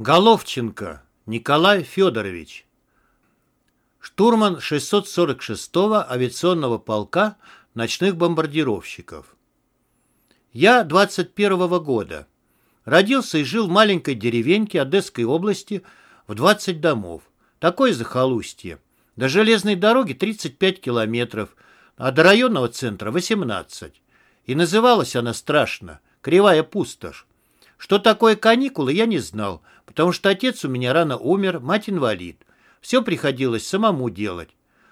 Головченко Николай Федорович Штурман 646-го авиационного полка ночных бомбардировщиков Я 21-го года. Родился и жил в маленькой деревеньке Одесской области в 20 домов. Такое захолустье. До железной дороги 35 километров, а до районного центра 18. И называлась она страшно «Кривая пустошь». Что такое каникулы, я не знал, потому что отец у меня рано умер, мать инвалид. Все приходилось самому делать.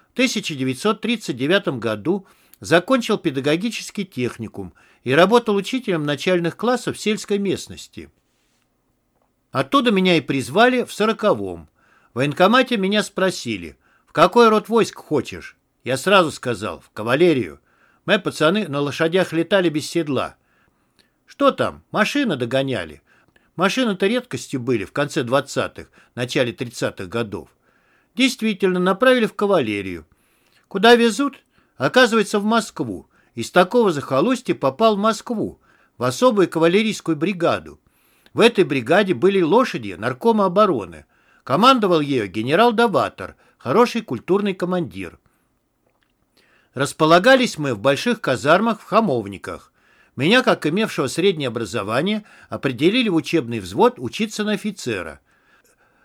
В 1939 году закончил педагогический техникум и работал учителем начальных классов в сельской местности. Оттуда меня и призвали в сороковом. В военкомате меня спросили, в какой род войск хочешь? Я сразу сказал, в кавалерию. Мы, пацаны, на лошадях летали без седла. Что там? Машины догоняли. Машины-то редкостью были в конце 20-х, начале 30-х годов. Действительно, направили в кавалерию. Куда везут? Оказывается, в Москву. Из такого захолустья попал в Москву, в особую кавалерийскую бригаду. В этой бригаде были лошади наркома обороны. Командовал ею генерал Даватор, хороший культурный командир. Располагались мы в больших казармах в Хамовниках. Меня, как имевшего среднее образование, определили в учебный взвод учиться на офицера.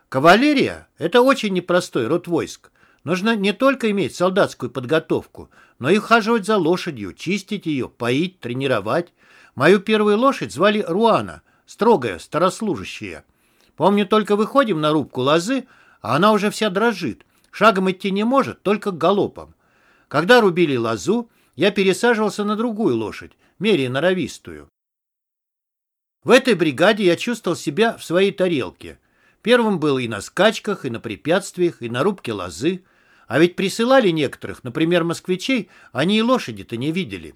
Кавалерия – это очень непростой род войск. Нужно не только иметь солдатскую подготовку, но и ухаживать за лошадью, чистить ее, поить, тренировать. Мою первую лошадь звали Руана, строгая, старослужащая. Помню, только выходим на рубку лозы, а она уже вся дрожит. Шагом идти не может, только галопом. Когда рубили лозу, я пересаживался на другую лошадь, мере норовистую. В этой бригаде я чувствовал себя в своей тарелке. Первым был и на скачках, и на препятствиях, и на рубке лозы. А ведь присылали некоторых, например, москвичей, они и лошади-то не видели.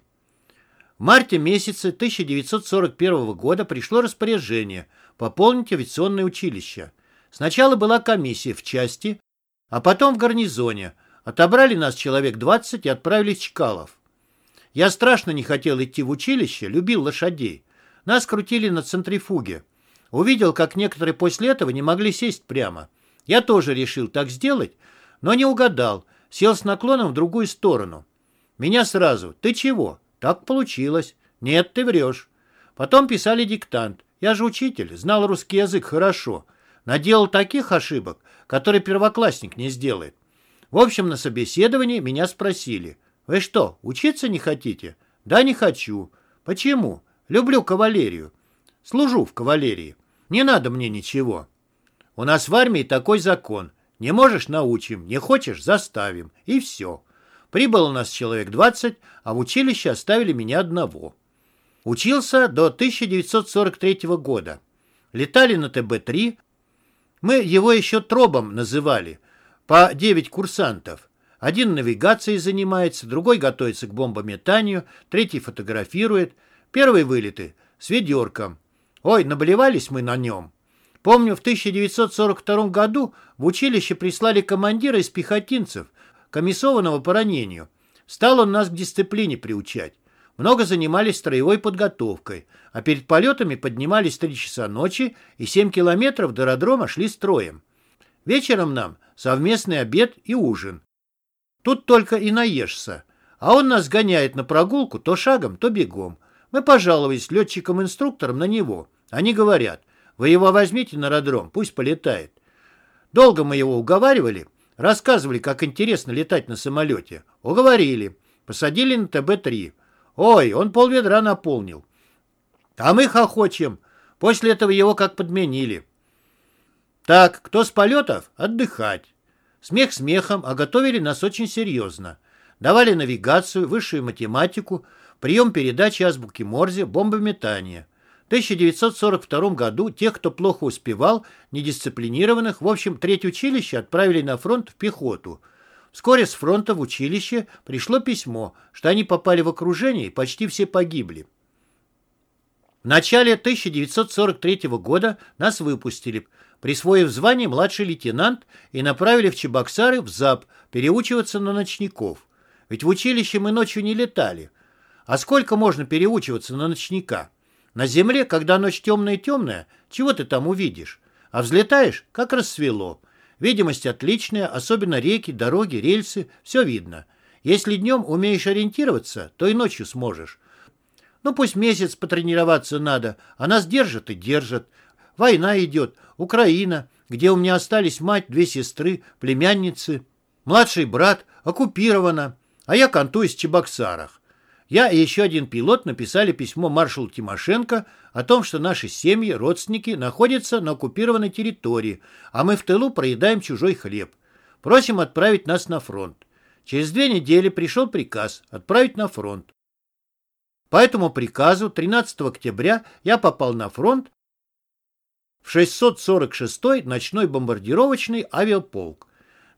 В марте месяце 1941 года пришло распоряжение пополнить авиационное училище. Сначала была комиссия в части, а потом в гарнизоне. Отобрали нас человек 20 и отправили в Чкалов. Я страшно не хотел идти в училище, любил лошадей. Нас крутили на центрифуге. Увидел, как некоторые после этого не могли сесть прямо. Я тоже решил так сделать, но не угадал. Сел с наклоном в другую сторону. Меня сразу. Ты чего? Так получилось. Нет, ты врешь. Потом писали диктант. Я же учитель, знал русский язык хорошо. Наделал таких ошибок, которые первоклассник не сделает. В общем, на собеседовании меня спросили. Вы что, учиться не хотите? Да, не хочу. Почему? Люблю кавалерию. Служу в кавалерии. Не надо мне ничего. У нас в армии такой закон. Не можешь – научим, не хочешь – заставим. И все. Прибыло у нас человек 20, а в училище оставили меня одного. Учился до 1943 года. Летали на ТБ-3. Мы его еще тробом называли. По 9 курсантов. Один навигацией занимается, другой готовится к бомбометанию, третий фотографирует. Первые вылеты с ведерком. Ой, наболевались мы на нем. Помню, в 1942 году в училище прислали командира из пехотинцев, комиссованного по ранению. Стал он нас к дисциплине приучать. Много занимались строевой подготовкой, а перед полетами поднимались 3 часа ночи и 7 километров до аэродрома шли строем. Вечером нам совместный обед и ужин. Тут только и наешься. А он нас гоняет на прогулку то шагом, то бегом. Мы пожаловались летчикам-инструкторам на него. Они говорят, вы его возьмите на аэродром, пусть полетает. Долго мы его уговаривали, рассказывали, как интересно летать на самолете. Уговорили. Посадили на ТБ-3. Ой, он полведра наполнил. А мы хохочем. После этого его как подменили. Так, кто с полетов? Отдыхать. Смех смехом, а готовили нас очень серьезно. Давали навигацию, высшую математику, прием передачи азбуки Морзе, бомбометание. В 1942 году тех, кто плохо успевал, недисциплинированных, в общем, третье училище отправили на фронт в пехоту. Вскоре с фронта в училище пришло письмо, что они попали в окружение и почти все погибли. В начале 1943 года нас выпустили – присвоив звание младший лейтенант и направили в Чебоксары в ЗАП переучиваться на ночников. Ведь в училище мы ночью не летали. А сколько можно переучиваться на ночника? На земле, когда ночь темная-темная, чего ты там увидишь? А взлетаешь, как рассвело. Видимость отличная, особенно реки, дороги, рельсы, все видно. Если днем умеешь ориентироваться, то и ночью сможешь. Ну, пусть месяц потренироваться надо, а нас держат и держат. Война идет, Украина, где у меня остались мать, две сестры, племянницы. Младший брат оккупирована, а я кантуюсь в Чебоксарах. Я и еще один пилот написали письмо маршалу Тимошенко о том, что наши семьи, родственники находятся на оккупированной территории, а мы в тылу проедаем чужой хлеб. Просим отправить нас на фронт. Через две недели пришел приказ отправить на фронт. По этому приказу 13 октября я попал на фронт в 646-й ночной бомбардировочный авиаполк.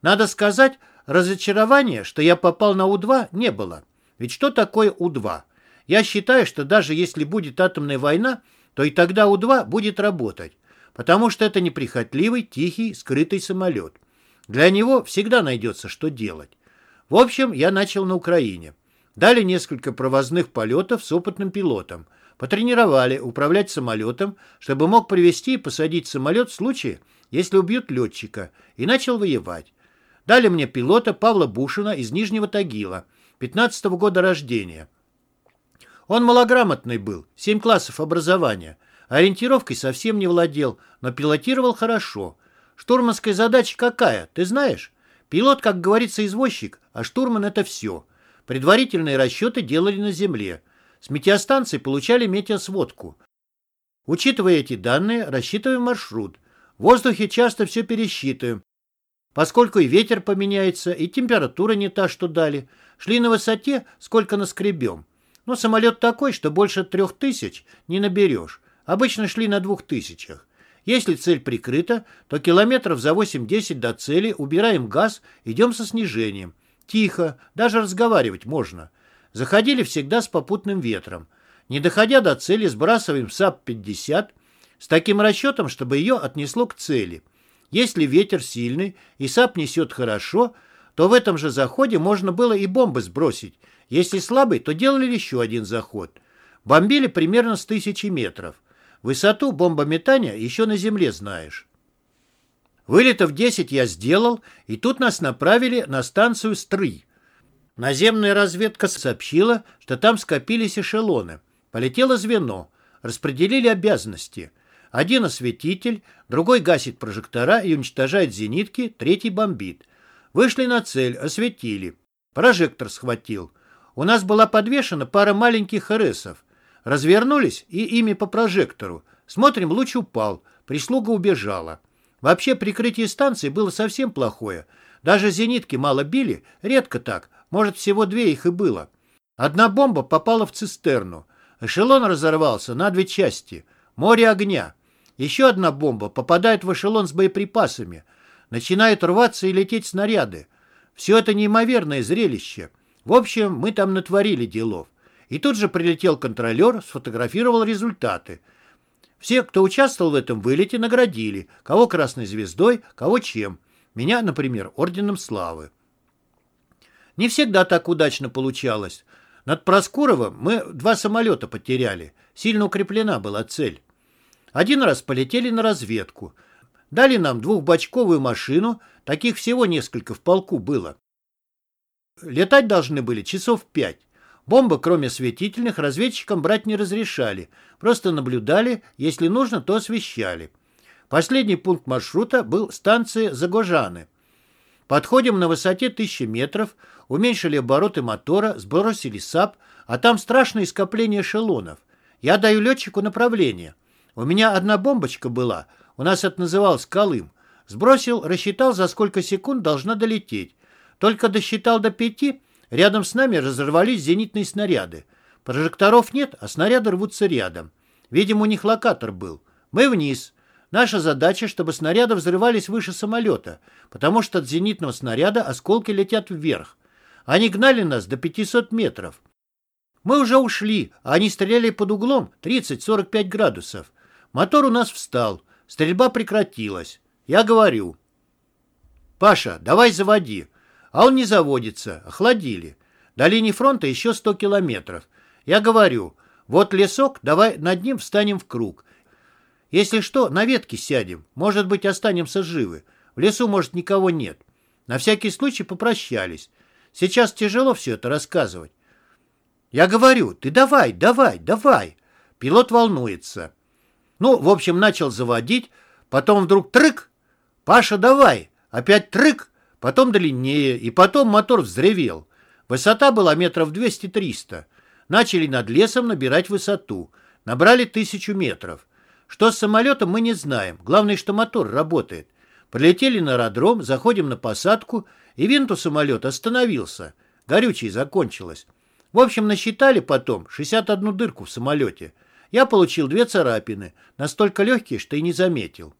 Надо сказать, разочарования, что я попал на У-2, не было. Ведь что такое У-2? Я считаю, что даже если будет атомная война, то и тогда У-2 будет работать, потому что это неприхотливый, тихий, скрытый самолет. Для него всегда найдется, что делать. В общем, я начал на Украине. Дали несколько провозных полетов с опытным пилотом. Потренировали управлять самолетом, чтобы мог привести и посадить самолет в случае, если убьют летчика, и начал воевать. Дали мне пилота Павла Бушина из Нижнего Тагила – 15 -го года рождения. Он малограмотный был, 7 классов образования. Ориентировкой совсем не владел, но пилотировал хорошо. Штурманская задача какая, ты знаешь? Пилот, как говорится, извозчик, а штурман — это все. Предварительные расчеты делали на земле. С метеостанции получали метеосводку. Учитывая эти данные, рассчитываем маршрут. В воздухе часто все пересчитываем, поскольку и ветер поменяется, и температура не та, что дали — Шли на высоте, сколько наскребем. Но самолет такой, что больше трех тысяч не наберешь. Обычно шли на двух тысячах. Если цель прикрыта, то километров за 8-10 до цели убираем газ, идем со снижением. Тихо, даже разговаривать можно. Заходили всегда с попутным ветром. Не доходя до цели, сбрасываем САБ-50 с таким расчетом, чтобы ее отнесло к цели. Если ветер сильный и САБ несет хорошо, то в этом же заходе можно было и бомбы сбросить. Если слабый, то делали еще один заход. Бомбили примерно с тысячи метров. Высоту бомбометания еще на земле знаешь. Вылетов 10 я сделал, и тут нас направили на станцию Стры. Наземная разведка сообщила, что там скопились эшелоны. Полетело звено. Распределили обязанности. Один осветитель, другой гасит прожектора и уничтожает зенитки, третий бомбит. Вышли на цель, осветили. Прожектор схватил. У нас была подвешена пара маленьких РСов. Развернулись и ими по прожектору. Смотрим, луч упал. Прислуга убежала. Вообще прикрытие станции было совсем плохое. Даже зенитки мало били, редко так. Может, всего две их и было. Одна бомба попала в цистерну. Эшелон разорвался на две части. Море огня. Еще одна бомба попадает в эшелон с боеприпасами. Начинают рваться и лететь снаряды. Все это неимоверное зрелище. В общем, мы там натворили делов. И тут же прилетел контролер, сфотографировал результаты. Все, кто участвовал в этом вылете, наградили. Кого красной звездой, кого чем. Меня, например, орденом славы. Не всегда так удачно получалось. Над Проскуровым мы два самолета потеряли. Сильно укреплена была цель. Один раз полетели на разведку. Дали нам двухбочковую машину, таких всего несколько в полку было. Летать должны были часов пять. Бомбы, кроме осветительных, разведчикам брать не разрешали. Просто наблюдали, если нужно, то освещали. Последний пункт маршрута был станция Загожаны. Подходим на высоте 1000 метров, уменьшили обороты мотора, сбросили САБ, а там страшное скопление эшелонов. Я даю летчику направление. У меня одна бомбочка была — у нас это называлось калым. Сбросил, рассчитал, за сколько секунд должна долететь. Только досчитал до пяти, рядом с нами разорвались зенитные снаряды. Прожекторов нет, а снаряды рвутся рядом. Видимо, у них локатор был. Мы вниз. Наша задача, чтобы снаряды взрывались выше самолета, потому что от зенитного снаряда осколки летят вверх. Они гнали нас до 500 метров. Мы уже ушли, а они стреляли под углом 30-45 градусов. Мотор у нас встал. Стрельба прекратилась. Я говорю. «Паша, давай заводи». А он не заводится. Охладили. До линии фронта еще 100 километров. Я говорю, вот лесок, давай над ним встанем в круг. Если что, на ветке сядем. Может быть, останемся живы. В лесу, может, никого нет. На всякий случай попрощались. Сейчас тяжело все это рассказывать. Я говорю, ты давай, давай, давай. Пилот волнуется. Ну, в общем, начал заводить, потом вдруг трык. Паша, давай. Опять трык, потом длиннее, и потом мотор взревел. Высота была метров 200-300. Начали над лесом набирать высоту. Набрали тысячу метров. Что с самолетом, мы не знаем. Главное, что мотор работает. Прилетели на аэродром, заходим на посадку, и винт у самолета остановился. Горючее закончилось. В общем, насчитали потом 61 дырку в самолете. Я получил две царапины, настолько легкие, что и не заметил.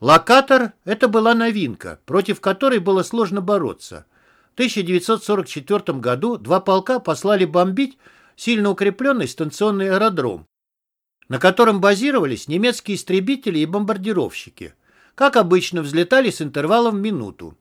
Локатор – это была новинка, против которой было сложно бороться. В 1944 году два полка послали бомбить сильно укрепленный станционный аэродром, на котором базировались немецкие истребители и бомбардировщики. Как обычно, взлетали с интервалом в минуту.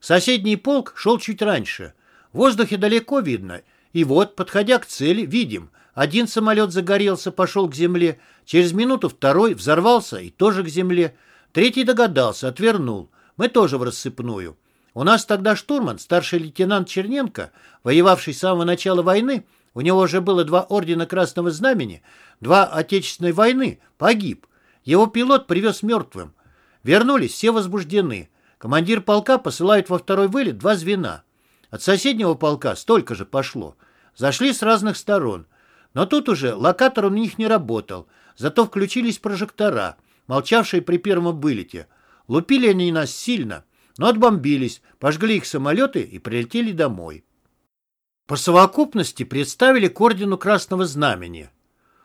Соседний полк шел чуть раньше. В воздухе далеко видно. И вот, подходя к цели, видим, один самолет загорелся, пошел к земле. Через минуту второй взорвался и тоже к земле. Третий догадался, отвернул. Мы тоже в рассыпную. У нас тогда штурман, старший лейтенант Черненко, воевавший с самого начала войны, у него уже было два ордена Красного Знамени, два Отечественной войны, погиб. Его пилот привез мертвым. Вернулись, все возбуждены. Командир полка посылает во второй вылет два звена. От соседнего полка столько же пошло. Зашли с разных сторон. Но тут уже локатор у них не работал. Зато включились прожектора, молчавшие при первом вылете. Лупили они нас сильно, но отбомбились, пожгли их самолеты и прилетели домой. По совокупности представили к ордену Красного Знамени.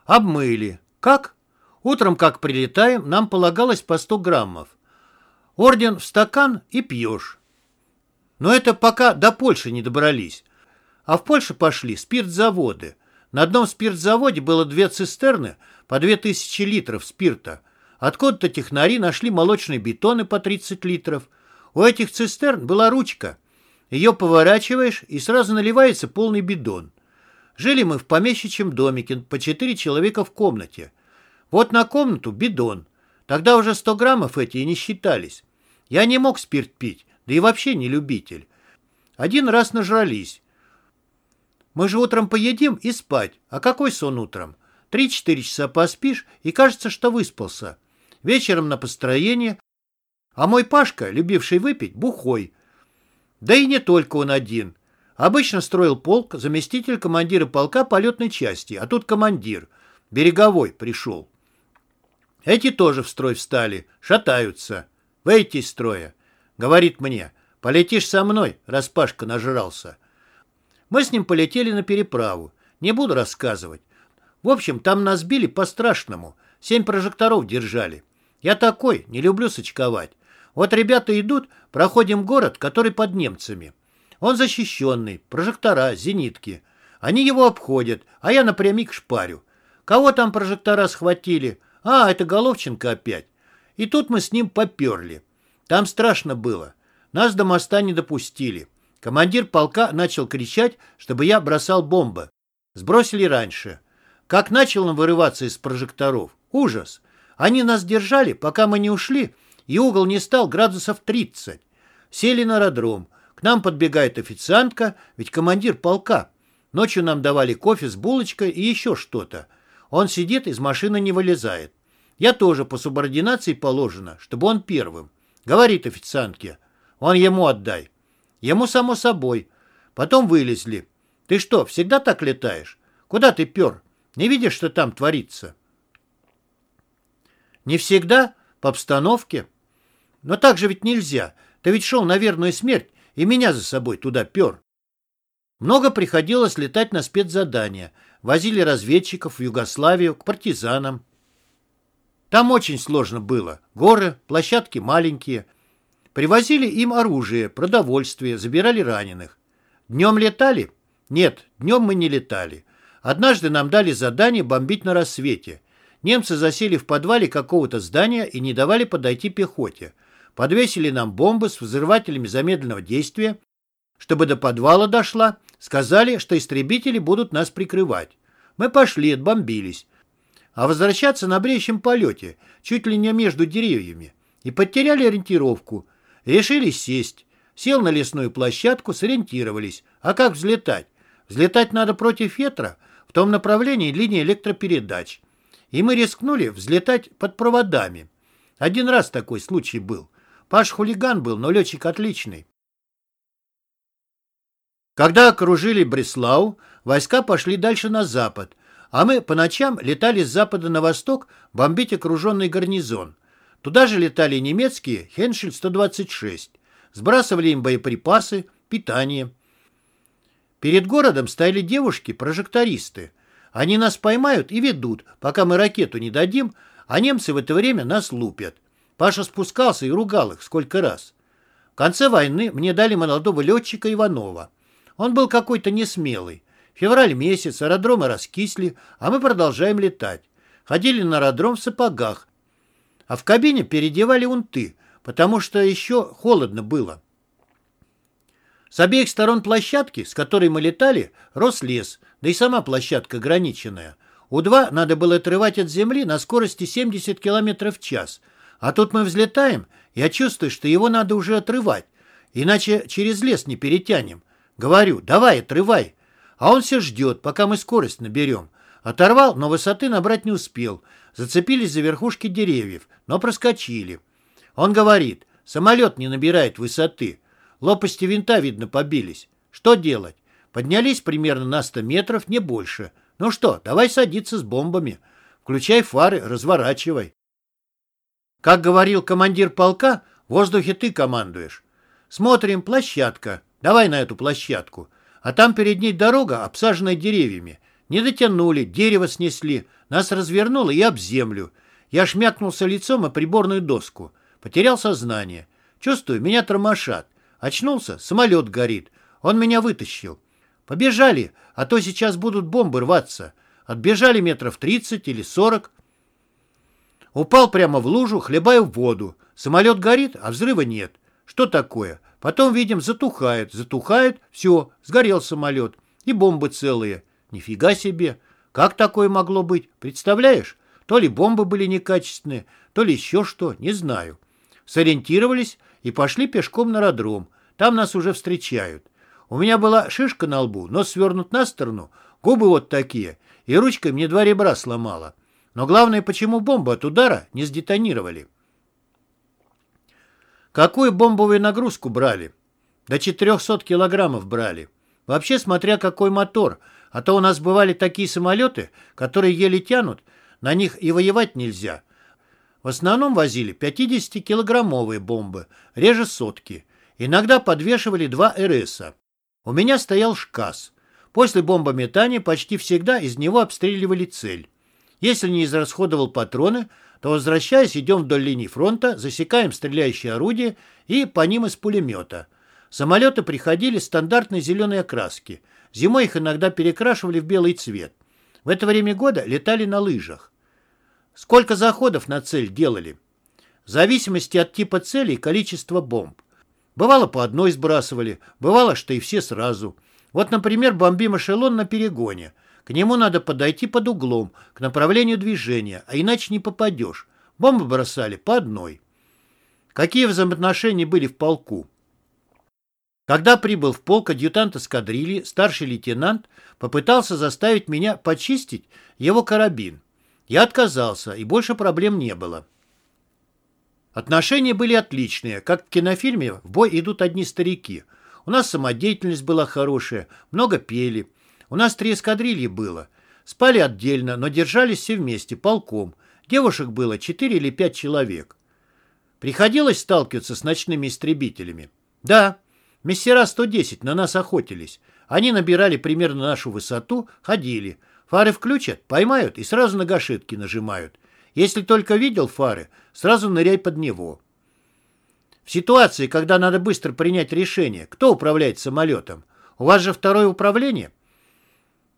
Обмыли. Как? Утром, как прилетаем, нам полагалось по 100 граммов. Орден в стакан и пьешь. Но это пока до Польши не добрались. А в Польше пошли спиртзаводы. На одном спиртзаводе было две цистерны по 2000 литров спирта. Откуда-то технари нашли молочные бетоны по 30 литров. У этих цистерн была ручка. Ее поворачиваешь, и сразу наливается полный бидон. Жили мы в помещичьем домике, по четыре человека в комнате. Вот на комнату бидон. Тогда уже 100 граммов эти и не считались. Я не мог спирт пить, да и вообще не любитель. Один раз нажрались. Мы же утром поедим и спать. А какой сон утром? Три-четыре часа поспишь, и кажется, что выспался. Вечером на построение. А мой Пашка, любивший выпить, бухой. Да и не только он один. Обычно строил полк заместитель командира полка полетной части, а тут командир. Береговой пришел. Эти тоже в строй встали, шатаются. Выйти из строя. Говорит мне, полетишь со мной, раз Пашка нажрался. Мы с ним полетели на переправу. Не буду рассказывать. В общем, там нас били по-страшному. Семь прожекторов держали. Я такой, не люблю сочковать. Вот ребята идут, проходим город, который под немцами. Он защищенный, прожектора, зенитки. Они его обходят, а я напрямик шпарю. Кого там прожектора схватили? А, это Головченко опять. И тут мы с ним поперли. Там страшно было. Нас до моста не допустили. Командир полка начал кричать, чтобы я бросал бомбы. Сбросили раньше. Как начал он вырываться из прожекторов. Ужас. Они нас держали, пока мы не ушли, и угол не стал градусов 30. Сели на аэродром. К нам подбегает официантка, ведь командир полка. Ночью нам давали кофе с булочкой и еще что-то. Он сидит, из машины не вылезает. Я тоже по субординации положено, чтобы он первым. Говорит официантке. Он ему отдай. Ему само собой. Потом вылезли. Ты что, всегда так летаешь? Куда ты пер? Не видишь, что там творится? Не всегда, по обстановке. Но так же ведь нельзя. Ты ведь шел на верную смерть и меня за собой туда пер. Много приходилось летать на спецзадания. Возили разведчиков в Югославию, к партизанам. Там очень сложно было. Горы, площадки маленькие. Привозили им оружие, продовольствие, забирали раненых. Днем летали? Нет, днем мы не летали. Однажды нам дали задание бомбить на рассвете. Немцы засели в подвале какого-то здания и не давали подойти пехоте. Подвесили нам бомбы с взрывателями замедленного действия. Чтобы до подвала дошла, сказали, что истребители будут нас прикрывать. Мы пошли, отбомбились. а возвращаться на бреющем полете, чуть ли не между деревьями. И потеряли ориентировку. Решили сесть. Сел на лесную площадку, сориентировались. А как взлетать? Взлетать надо против ветра, в том направлении линии электропередач. И мы рискнули взлетать под проводами. Один раз такой случай был. Паш хулиган был, но летчик отличный. Когда окружили Бреслау, войска пошли дальше на запад, а мы по ночам летали с запада на восток бомбить окруженный гарнизон. Туда же летали немецкие Хеншель-126, сбрасывали им боеприпасы, питание. Перед городом стояли девушки-прожектористы. Они нас поймают и ведут, пока мы ракету не дадим, а немцы в это время нас лупят. Паша спускался и ругал их сколько раз. В конце войны мне дали молодого летчика Иванова. Он был какой-то несмелый. Февраль месяц, аэродромы раскисли, а мы продолжаем летать. Ходили на аэродром в сапогах, а в кабине переодевали унты, потому что еще холодно было. С обеих сторон площадки, с которой мы летали, рос лес, да и сама площадка ограниченная. У-2 надо было отрывать от земли на скорости 70 км в час, а тут мы взлетаем, я чувствую, что его надо уже отрывать, иначе через лес не перетянем. Говорю, давай, отрывай. А он все ждет, пока мы скорость наберем. Оторвал, но высоты набрать не успел. Зацепились за верхушки деревьев, но проскочили. Он говорит, самолет не набирает высоты. Лопасти винта, видно, побились. Что делать? Поднялись примерно на 100 метров, не больше. Ну что, давай садиться с бомбами. Включай фары, разворачивай. Как говорил командир полка, в воздухе ты командуешь. Смотрим, площадка. Давай на эту площадку. А там перед ней дорога, обсаженная деревьями. Не дотянули, дерево снесли. Нас развернуло и об землю. Я шмякнулся лицом о приборную доску. Потерял сознание. Чувствую, меня тормошат. Очнулся, самолет горит. Он меня вытащил. Побежали, а то сейчас будут бомбы рваться. Отбежали метров тридцать или сорок. Упал прямо в лужу, хлебаю воду. Самолет горит, а взрыва нет. Что такое? Потом, видим, затухает, затухает, все, сгорел самолет. И бомбы целые. Нифига себе. Как такое могло быть? Представляешь? То ли бомбы были некачественные, то ли еще что, не знаю. Сориентировались и пошли пешком на аэродром. Там нас уже встречают. У меня была шишка на лбу, нос свернут на сторону, губы вот такие, и ручкой мне два ребра сломала. Но главное, почему бомбы от удара не сдетонировали. Какую бомбовую нагрузку брали? До 400 килограммов брали. Вообще, смотря какой мотор, а то у нас бывали такие самолеты, которые еле тянут, на них и воевать нельзя. В основном возили 50-килограммовые бомбы, реже сотки. Иногда подвешивали два РСа. У меня стоял ШКАС. После бомбометания почти всегда из него обстреливали цель. Если не израсходовал патроны, то, возвращаясь, идем вдоль линии фронта, засекаем стреляющие орудия и по ним из пулемета. Самолеты приходили стандартной зеленой окраски. Зимой их иногда перекрашивали в белый цвет. В это время года летали на лыжах. Сколько заходов на цель делали? В зависимости от типа цели и количества бомб. Бывало, по одной сбрасывали, бывало, что и все сразу. Вот, например, бомбим эшелон на перегоне. К нему надо подойти под углом, к направлению движения, а иначе не попадешь. Бомбы бросали по одной. Какие взаимоотношения были в полку? Когда прибыл в полк адъютант эскадрильи, старший лейтенант попытался заставить меня почистить его карабин. Я отказался, и больше проблем не было. Отношения были отличные, как в кинофильме «В бой идут одни старики». У нас самодеятельность была хорошая, много пели. У нас три эскадрильи было. Спали отдельно, но держались все вместе, полком. Девушек было четыре или пять человек. Приходилось сталкиваться с ночными истребителями. Да, мессера 110 на нас охотились. Они набирали примерно нашу высоту, ходили. Фары включат, поймают и сразу на гашетки нажимают. Если только видел фары, сразу ныряй под него. В ситуации, когда надо быстро принять решение, кто управляет самолетом? У вас же второе управление?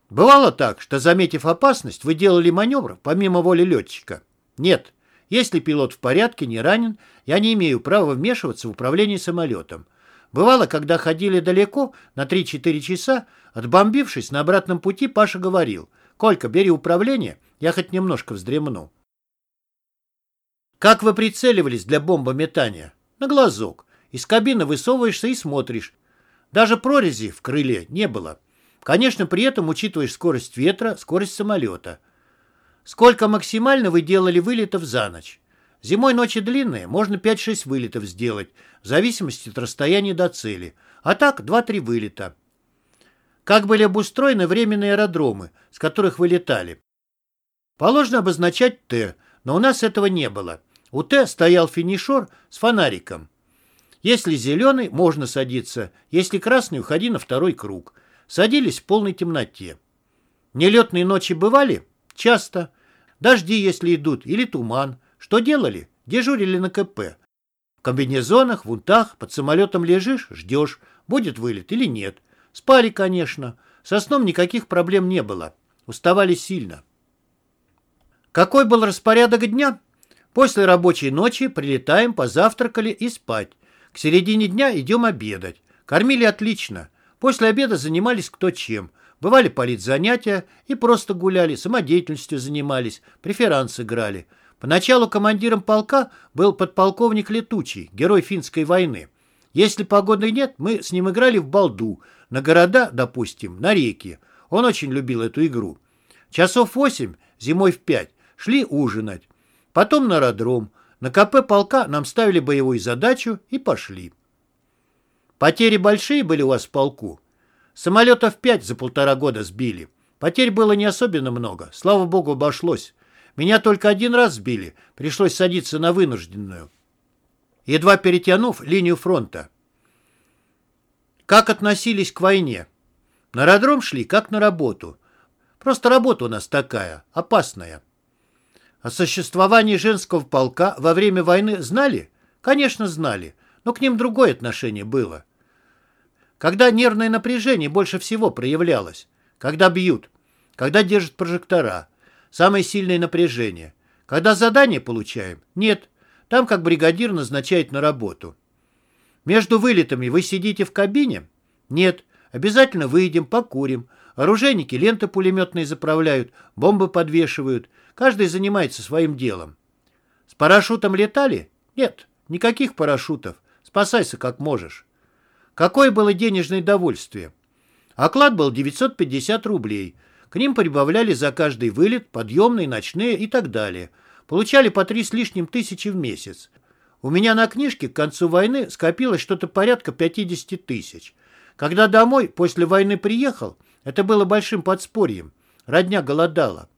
Бывало так, что, заметив опасность, вы делали маневр помимо воли летчика? Нет. Если пилот в порядке, не ранен, я не имею права вмешиваться в управление самолетом. Бывало, когда ходили далеко, на 3-4 часа, отбомбившись на обратном пути, Паша говорил, Колька, бери управление, я хоть немножко вздремну. Как вы прицеливались для бомбометания? На глазок. Из кабины высовываешься и смотришь. Даже прорези в крыле не было. Конечно, при этом учитываешь скорость ветра, скорость самолета. Сколько максимально вы делали вылетов за ночь? Зимой ночи длинные, можно 5-6 вылетов сделать, в зависимости от расстояния до цели. А так 2-3 вылета. Как были обустроены временные аэродромы, с которых вы летали? Положено обозначать «Т», но у нас этого не было. У «Т» стоял финишер с фонариком. Если зеленый, можно садиться. Если красный, уходи на второй круг. Садились в полной темноте. Нелетные ночи бывали? Часто. Дожди, если идут, или туман. Что делали? Дежурили на КП. В комбинезонах, в унтах, под самолетом лежишь, ждешь, будет вылет или нет. Спали, конечно. Со сном никаких проблем не было. Уставали сильно. Какой был распорядок дня? После рабочей ночи прилетаем, позавтракали и спать. К середине дня идем обедать. Кормили отлично. После обеда занимались кто чем. Бывали политзанятия и просто гуляли, самодеятельностью занимались, преферанс играли. Поначалу командиром полка был подполковник Летучий, герой финской войны. Если погоды нет, мы с ним играли в балду, на города, допустим, на реки. Он очень любил эту игру. Часов восемь, зимой в пять, шли ужинать. Потом на аэродром. На КП полка нам ставили боевую задачу и пошли. Потери большие были у вас в полку? Самолетов пять за полтора года сбили. Потерь было не особенно много. Слава богу, обошлось. Меня только один раз сбили. Пришлось садиться на вынужденную. Едва перетянув линию фронта. Как относились к войне? На аэродром шли, как на работу. Просто работа у нас такая, опасная. О существовании женского полка во время войны знали? Конечно, знали, но к ним другое отношение было. Когда нервное напряжение больше всего проявлялось? Когда бьют? Когда держат прожектора? Самое сильное напряжение. Когда задание получаем? Нет. Там как бригадир назначает на работу. Между вылетами вы сидите в кабине? Нет. Обязательно выйдем, покурим. Оружейники ленты пулеметные заправляют, бомбы подвешивают. Каждый занимается своим делом. С парашютом летали? Нет, никаких парашютов. Спасайся как можешь. Какое было денежное довольствие? Оклад был 950 рублей. К ним прибавляли за каждый вылет, подъемные, ночные и так далее. Получали по три с лишним тысячи в месяц. У меня на книжке к концу войны скопилось что-то порядка 50 тысяч. Когда домой после войны приехал, это было большим подспорьем. Родня голодала.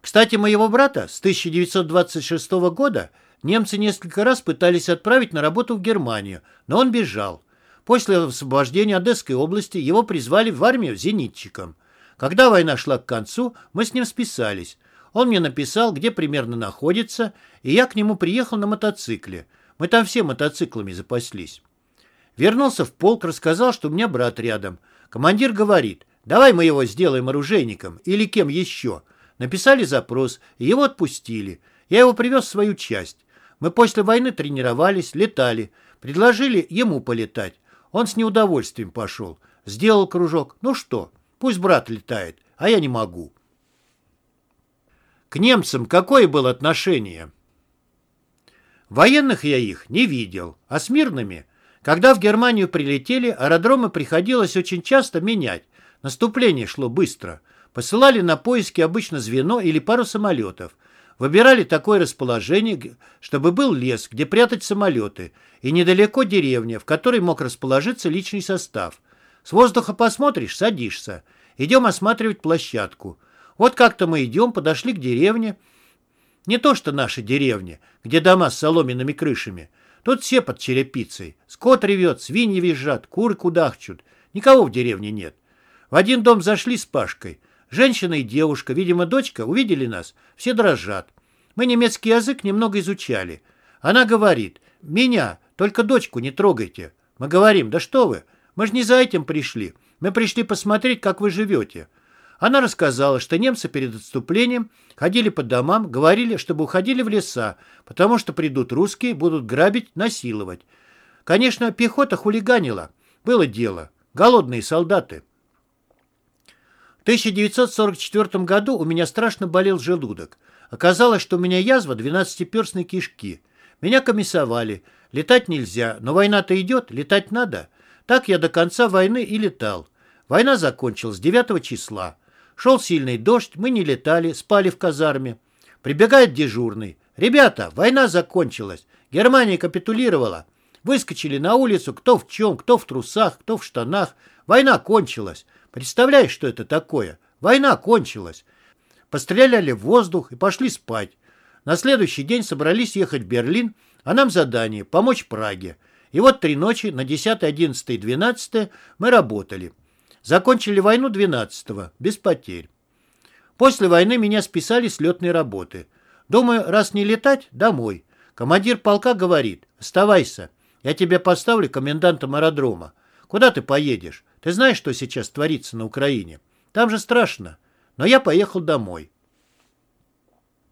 Кстати, моего брата с 1926 года немцы несколько раз пытались отправить на работу в Германию, но он бежал. После освобождения Одесской области его призвали в армию зенитчиком. Когда война шла к концу, мы с ним списались. Он мне написал, где примерно находится, и я к нему приехал на мотоцикле. Мы там все мотоциклами запаслись. Вернулся в полк, рассказал, что у меня брат рядом. Командир говорит, давай мы его сделаем оружейником или кем еще. Написали запрос, и его отпустили. Я его привез в свою часть. Мы после войны тренировались, летали. Предложили ему полетать. Он с неудовольствием пошел. Сделал кружок. Ну что, пусть брат летает, а я не могу. К немцам какое было отношение? Военных я их не видел, а с мирными. Когда в Германию прилетели, аэродромы приходилось очень часто менять. Наступление шло быстро. Посылали на поиски обычно звено или пару самолетов. Выбирали такое расположение, чтобы был лес, где прятать самолеты, и недалеко деревня, в которой мог расположиться личный состав. С воздуха посмотришь, садишься. Идем осматривать площадку. Вот как-то мы идем, подошли к деревне. Не то что наша деревня, где дома с соломенными крышами. Тут все под черепицей. Скот ревет, свиньи визжат, куры кудахчут. Никого в деревне нет. В один дом зашли с Пашкой – Женщина и девушка, видимо, дочка, увидели нас, все дрожат. Мы немецкий язык немного изучали. Она говорит, меня, только дочку не трогайте. Мы говорим, да что вы, мы же не за этим пришли. Мы пришли посмотреть, как вы живете. Она рассказала, что немцы перед отступлением ходили по домам, говорили, чтобы уходили в леса, потому что придут русские, будут грабить, насиловать. Конечно, пехота хулиганила. Было дело. Голодные солдаты. В 1944 году у меня страшно болел желудок. Оказалось, что у меня язва двенадцатиперстной кишки. Меня комиссовали. Летать нельзя, но война-то идет, летать надо. Так я до конца войны и летал. Война закончилась 9 числа. Шел сильный дождь, мы не летали, спали в казарме. Прибегает дежурный. «Ребята, война закончилась. Германия капитулировала. Выскочили на улицу, кто в чем, кто в трусах, кто в штанах. Война кончилась. Представляешь, что это такое? Война кончилась. Постреляли в воздух и пошли спать. На следующий день собрались ехать в Берлин, а нам задание – помочь Праге. И вот три ночи, на 10, 11 и 12 мы работали. Закончили войну 12-го, без потерь. После войны меня списали с летной работы. Думаю, раз не летать, домой. Командир полка говорит, оставайся, я тебя поставлю комендантом аэродрома. Куда ты поедешь? Ты знаешь, что сейчас творится на Украине? Там же страшно. Но я поехал домой.